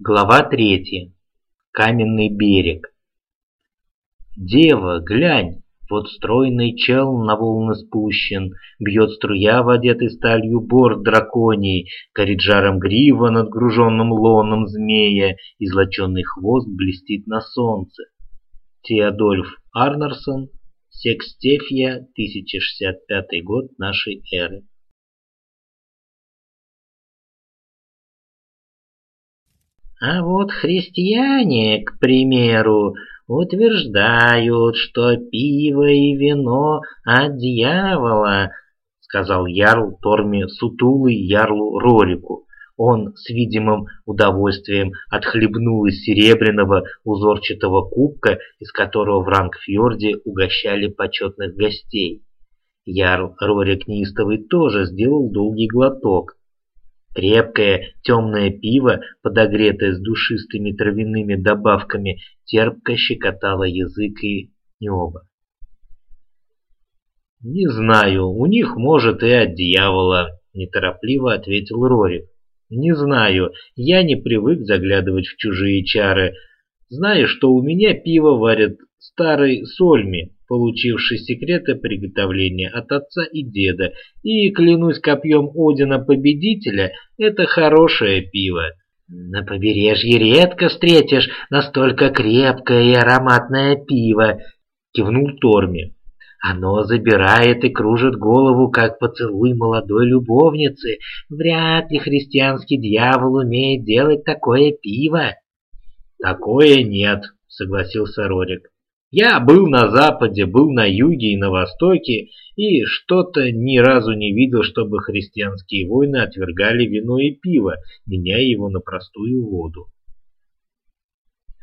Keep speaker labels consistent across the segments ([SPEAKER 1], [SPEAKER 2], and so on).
[SPEAKER 1] Глава третья. Каменный берег. Дева, глянь, вот стройный чел на волны спущен, Бьет струя в одетый сталью борт драконий, Горит жаром грива над груженным лоном змея, И злоченный хвост блестит на солнце. Теодольф Арнерсон, Секстефия, 1065 год нашей эры. А вот христиане, к примеру, утверждают, что пиво и вино от дьявола, сказал Ярл Торми сутулый Ярлу Рорику. Он с видимым удовольствием отхлебнул из серебряного узорчатого кубка, из которого в Рангфьорде угощали почетных гостей. Ярл Рорик Неистовый тоже сделал долгий глоток, Крепкое темное пиво, подогретое с душистыми травяными добавками, терпко щекотало язык и небо. «Не знаю, у них, может, и от дьявола», — неторопливо ответил Рорик. «Не знаю, я не привык заглядывать в чужие чары. Знаю, что у меня пиво варят старой сольми, получивший секреты приготовления от отца и деда, и, клянусь копьем Одина-победителя, это хорошее пиво. На побережье редко встретишь настолько крепкое и ароматное пиво, кивнул Торми. Оно забирает и кружит голову, как поцелуй молодой любовницы. Вряд ли христианский дьявол умеет делать такое пиво. Такое нет, согласился Рорик. Я был на западе, был на юге и на востоке, и что-то ни разу не видел, чтобы христианские войны отвергали вино и пиво, меняя его на простую воду.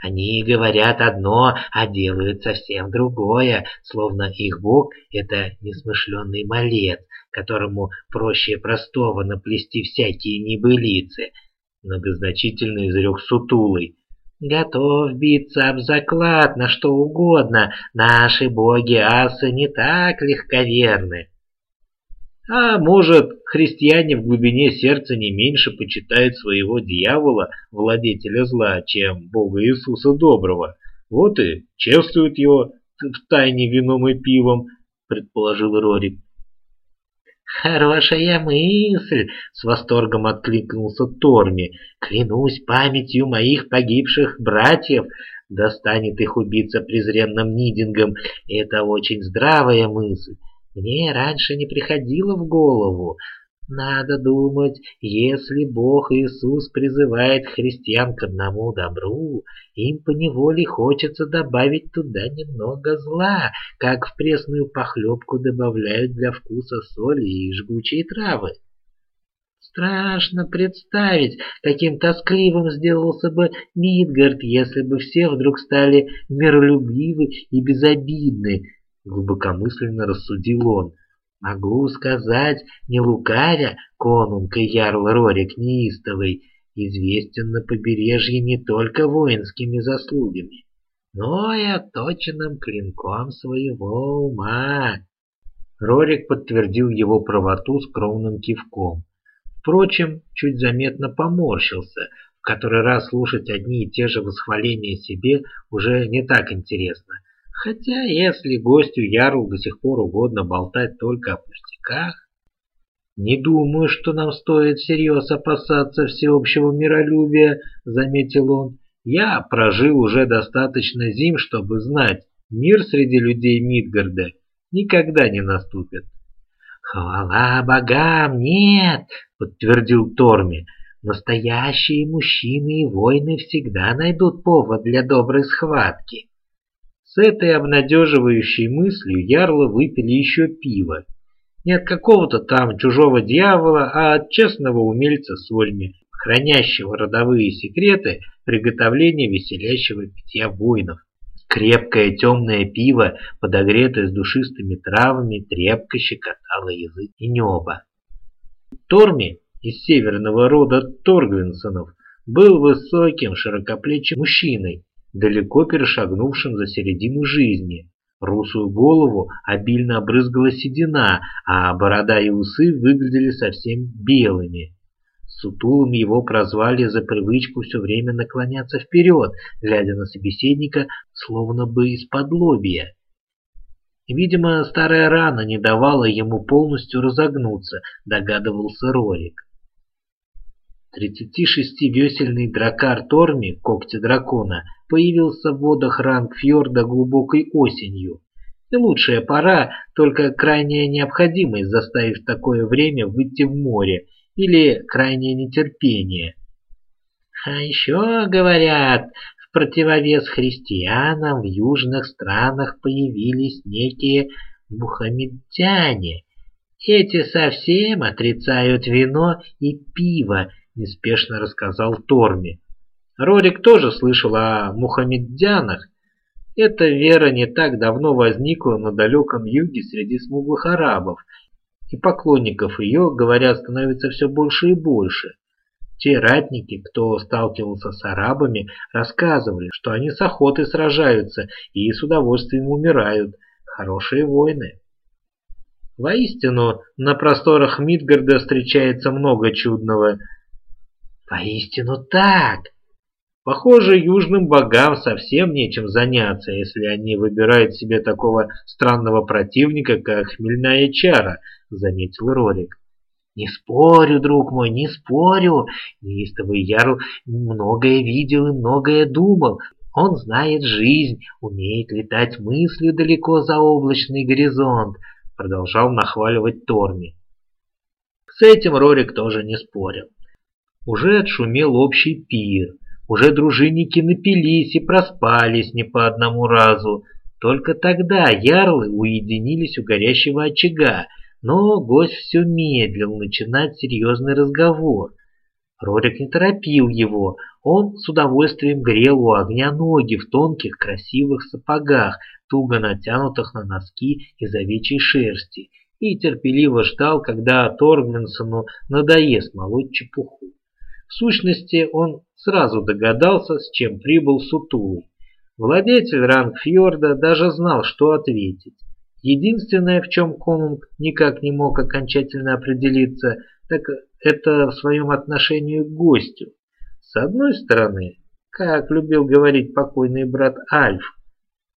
[SPEAKER 1] Они говорят одно, а делают совсем другое, словно их бог — это несмышленный малец, которому проще простого наплести всякие небылицы. Многозначительно изрек сутулый. Готов биться об заклад на что угодно. Наши боги-асы не так легковерны. А может, христиане в глубине сердца не меньше почитают своего дьявола, владетеля зла, чем Бога Иисуса Доброго. Вот и чествуют его в тайне вином и пивом, предположил Рорик. «Хорошая мысль!» — с восторгом откликнулся Торми. «Клянусь памятью моих погибших братьев, достанет их убийца презренным Нидингом. Это очень здравая мысль. Мне раньше не приходило в голову. Надо думать, если Бог Иисус призывает христиан к одному добру, им поневоле хочется добавить туда немного зла, как в пресную похлебку добавляют для вкуса соли и жгучие травы. Страшно представить, каким тоскливым сделался бы Мидгард, если бы все вдруг стали миролюбивы и безобидны, глубокомысленно рассудил он. Могу сказать, не лукавя, конунг и ярл Рорик неистовый, известен на побережье не только воинскими заслугами, но и отточенным клинком своего ума. Рорик подтвердил его правоту скромным кивком. Впрочем, чуть заметно поморщился, в который раз слушать одни и те же восхваления себе уже не так интересно – Хотя, если гостю Яру до сих пор угодно болтать только о пустяках, «Не думаю, что нам стоит всерьез опасаться всеобщего миролюбия», — заметил он. «Я прожил уже достаточно зим, чтобы знать, мир среди людей Мидгарда никогда не наступит». «Хвала богам, нет!» — подтвердил Торми. «Настоящие мужчины и воины всегда найдут повод для доброй схватки». С этой обнадеживающей мыслью ярлы выпили еще пиво. Не от какого-то там чужого дьявола, а от честного умельца Сольми, хранящего родовые секреты приготовления веселящего питья воинов. Крепкое темное пиво, подогретое с душистыми травами, трепко щекотало язык и небо. Торми из северного рода Торгвинсонов был высоким, широкоплечим мужчиной, далеко перешагнувшим за середину жизни. Русую голову обильно обрызгала седина, а борода и усы выглядели совсем белыми. Сутулым его прозвали за привычку все время наклоняться вперед, глядя на собеседника, словно бы из-под лобья. Видимо, старая рана не давала ему полностью разогнуться, догадывался Рорик. 36-весельный дракар Торми, когти дракона, появился в водах Рангфьорда глубокой осенью. И лучшая пора, только крайняя необходимость заставить в такое время выйти в море, или крайнее нетерпение. А еще, говорят, в противовес христианам в южных странах появились некие мухаммедяне. Эти совсем отрицают вино и пиво, неспешно рассказал Торми. Рорик тоже слышал о мухаммедянах. Эта вера не так давно возникла на далеком юге среди смуглых арабов, и поклонников ее, говорят, становится все больше и больше. Те ратники, кто сталкивался с арабами, рассказывали, что они с охотой сражаются и с удовольствием умирают. Хорошие войны. Воистину, на просторах Мидгарда встречается много чудного. Воистину так! Похоже, южным богам совсем нечем заняться, если они выбирают себе такого странного противника, как хмельная чара, заметил Рорик. Не спорю, друг мой, не спорю. Неистовый Ярл многое видел и многое думал. Он знает жизнь, умеет летать мыслью далеко за облачный горизонт, продолжал нахваливать Торми. С этим Рорик тоже не спорил. Уже отшумел общий пир. Уже дружинники напились и проспались не по одному разу. Только тогда ярлы уединились у горящего очага, но гость все медлил начинать серьезный разговор. Рорик не торопил его, он с удовольствием грел у огня ноги в тонких красивых сапогах, туго натянутых на носки из овечьей шерсти, и терпеливо ждал, когда Торгвинсону надоест молоть чепуху. В сущности, он сразу догадался, с чем прибыл Сутулый. Владетель Рангфьорда даже знал, что ответить. Единственное, в чем Конунг никак не мог окончательно определиться, так это в своем отношении к гостю. С одной стороны, как любил говорить покойный брат Альф,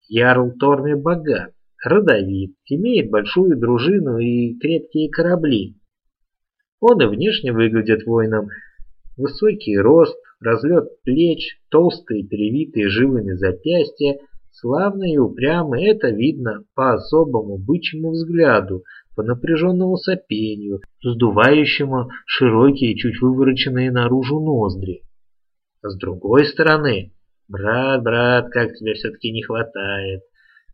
[SPEAKER 1] Ярл Торми богат, родовит, имеет большую дружину и крепкие корабли. Он и внешне выглядит воином, Высокий рост, разлет плеч, толстые перевитые жилами запястья, славные и упрямые, это видно по особому бычьему взгляду, по напряженному сопению, сдувающему широкие, чуть вывороченные наружу ноздри. С другой стороны, брат, брат, как тебе все-таки не хватает.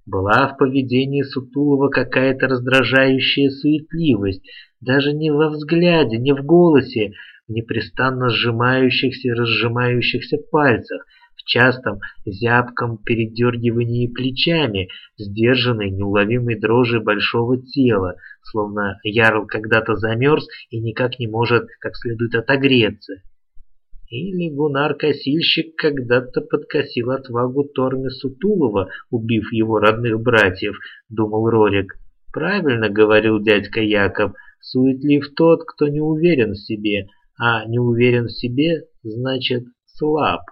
[SPEAKER 1] Была в поведении Сутулова какая-то раздражающая суетливость, даже не во взгляде, не в голосе, непрестанно сжимающихся и разжимающихся пальцах, в частом зябком передергивании плечами, сдержанной неуловимой дрожи большого тела, словно Ярл когда-то замерз и никак не может как следует отогреться. Или Гунар-косильщик когда-то подкосил отвагу Торми Сутулова, убив его родных братьев, думал Рорик. Правильно говорил дядька Яков, суетлив тот, кто не уверен в себе, а не уверен в себе, значит слаб.